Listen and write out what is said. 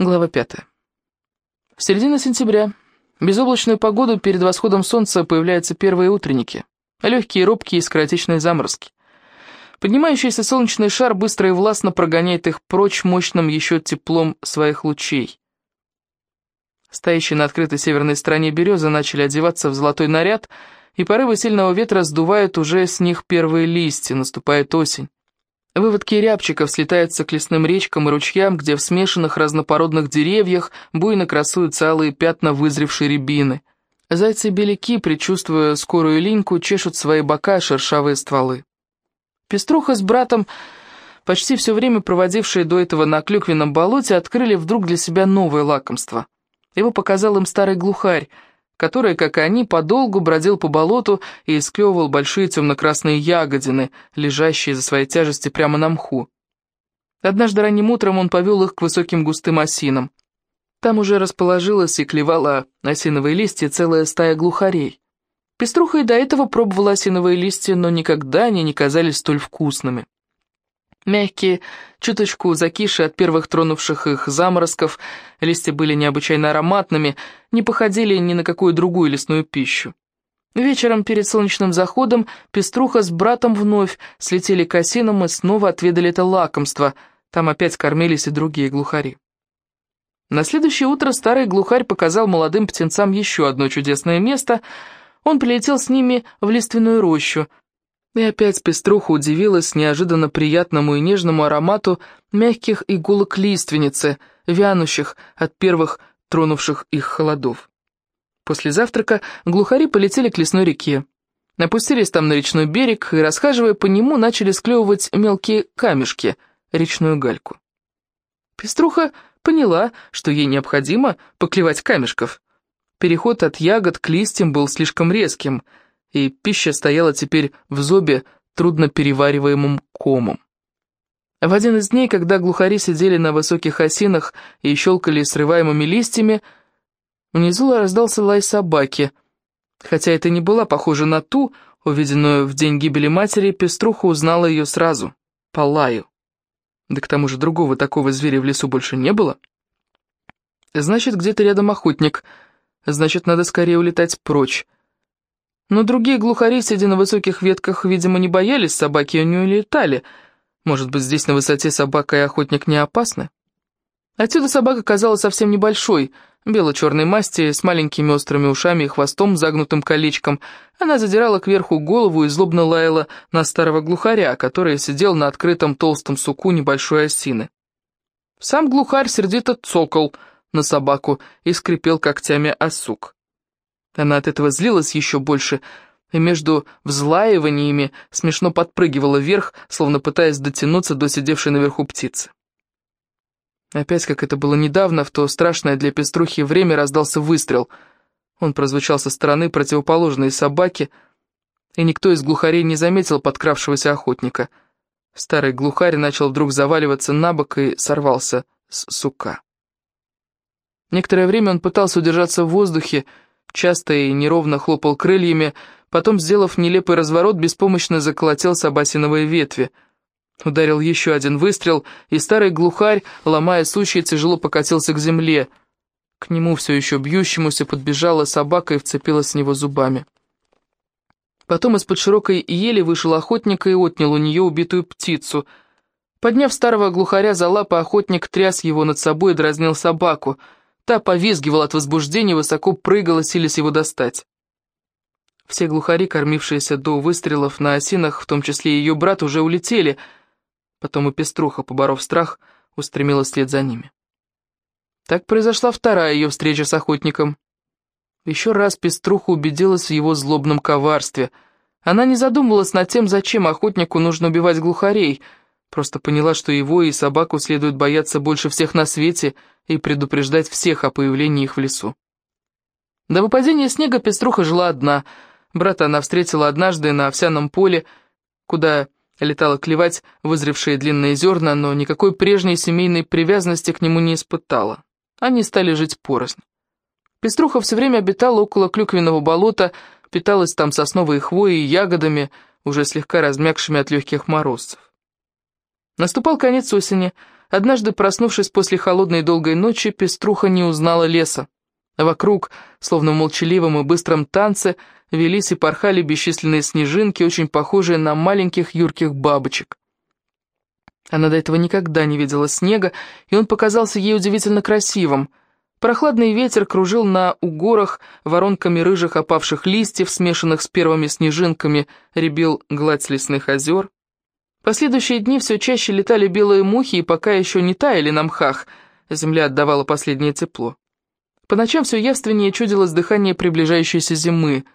Глава пятая. В середине сентября, безоблачную погоду перед восходом солнца появляются первые утренники. Легкие, робкие и скоротечные заморозки. Поднимающийся солнечный шар быстро и властно прогоняет их прочь мощным еще теплом своих лучей. Стоящие на открытой северной стороне березы начали одеваться в золотой наряд, и порывы сильного ветра сдувают уже с них первые листья, наступает осень. Выводки рябчиков слетаются к лесным речкам и ручьям, где в смешанных разнопородных деревьях буйно красуются алые пятна вызревшей рябины. Зайцы-беляки, предчувствуя скорую линьку, чешут свои бока шершавые стволы. Пеструха с братом, почти все время проводившие до этого на клюквенном болоте, открыли вдруг для себя новое лакомство. Его показал им старый глухарь, который, как и они, подолгу бродил по болоту и склевывал большие темно-красные ягодины, лежащие за своей тяжести прямо на мху. Однажды ранним утром он повел их к высоким густым осинам. Там уже расположилась и клевала осиновые листья целая стая глухарей. Пеструха и до этого пробовала осиновые листья, но никогда они не казались столь вкусными. Мягкие, чуточку закиши от первых тронувших их заморозков, листья были необычайно ароматными, не походили ни на какую другую лесную пищу. Вечером перед солнечным заходом Пеструха с братом вновь слетели к осинам и снова отведали это лакомство, там опять кормились и другие глухари. На следующее утро старый глухарь показал молодым птенцам еще одно чудесное место, он прилетел с ними в лиственную рощу — и опять пеструха удивилась неожиданно приятному и нежному аромату мягких иголок лиственницы, вянущих от первых тронувших их холодов. После завтрака глухари полетели к лесной реке. Опустились там на речной берег и, расхаживая по нему, начали склевывать мелкие камешки, речную гальку. Пеструха поняла, что ей необходимо поклевать камешков. Переход от ягод к листьям был слишком резким — и пища стояла теперь в зобе трудно перевариваемым комом. В один из дней, когда глухари сидели на высоких осинах и щелкали срываемыми листьями, внизу раздался лай собаки. Хотя это не была похожа на ту, увиденную в день гибели матери, пеструха узнала ее сразу, по лаю. Да к тому же другого такого зверя в лесу больше не было. Значит, где-то рядом охотник, значит, надо скорее улетать прочь. Но другие глухари, сидя на высоких ветках, видимо, не боялись собаки и не улетали. Может быть, здесь на высоте собака и охотник не опасны? Отсюда собака казалась совсем небольшой, бело-черной масти, с маленькими острыми ушами и хвостом, загнутым колечком. Она задирала кверху голову и злобно лаяла на старого глухаря, который сидел на открытом толстом суку небольшой осины. Сам глухарь сердито цокол на собаку и скрипел когтями о сук. Она от этого злилась еще больше, и между взлаиваниями смешно подпрыгивала вверх, словно пытаясь дотянуться до сидевшей наверху птицы. Опять, как это было недавно, в то страшное для пеструхи время раздался выстрел. Он прозвучал со стороны противоположной собаки, и никто из глухарей не заметил подкравшегося охотника. Старый глухарь начал вдруг заваливаться на бок и сорвался с сука. Некоторое время он пытался удержаться в воздухе, часто и неровно хлопал крыльями, потом, сделав нелепый разворот, беспомощно заколотил собасиновые ветви. Ударил еще один выстрел, и старый глухарь, ломая сучья, тяжело покатился к земле. К нему все еще бьющемуся подбежала собака и вцепилась в него зубами. Потом из-под широкой ели вышел охотник и отнял у нее убитую птицу. Подняв старого глухаря за лапы, охотник тряс его над собой и дразнил собаку — Та повизгивала от возбуждения, высоко прыгала, силясь его достать. Все глухари, кормившиеся до выстрелов на осинах, в том числе и ее брат, уже улетели. Потом и пеструха, поборов страх, устремилась вслед за ними. Так произошла вторая ее встреча с охотником. Еще раз пеструха убедилась в его злобном коварстве. Она не задумывалась над тем, зачем охотнику нужно убивать глухарей — Просто поняла, что его и собаку следует бояться больше всех на свете и предупреждать всех о появлении их в лесу. До выпадения снега пеструха жила одна. Брата она встретила однажды на овсяном поле, куда летала клевать вызревшие длинные зерна, но никакой прежней семейной привязанности к нему не испытала. Они стали жить порознь. Пеструха все время обитала около клюквенного болота, питалась там сосновой хвоей и ягодами, уже слегка размягшими от легких морозцев. Наступал конец осени, Однажды, проснувшись после холодной долгой ночи, пеструха не узнала леса. Вокруг, словно в молчаливом и быстром танце, велись и порхали бесчисленные снежинки, очень похожие на маленьких юрких бабочек. Она до этого никогда не видела снега, и он показался ей удивительно красивым. Прохладный ветер кружил на угорах воронками рыжих опавших листьев, смешанных с первыми снежинками, ребил гладь лесных озер. Последующие дни все чаще летали белые мухи, и пока еще не таяли на мхах, земля отдавала последнее тепло. По ночам все явственнее чудилось дыхание приближающейся зимы —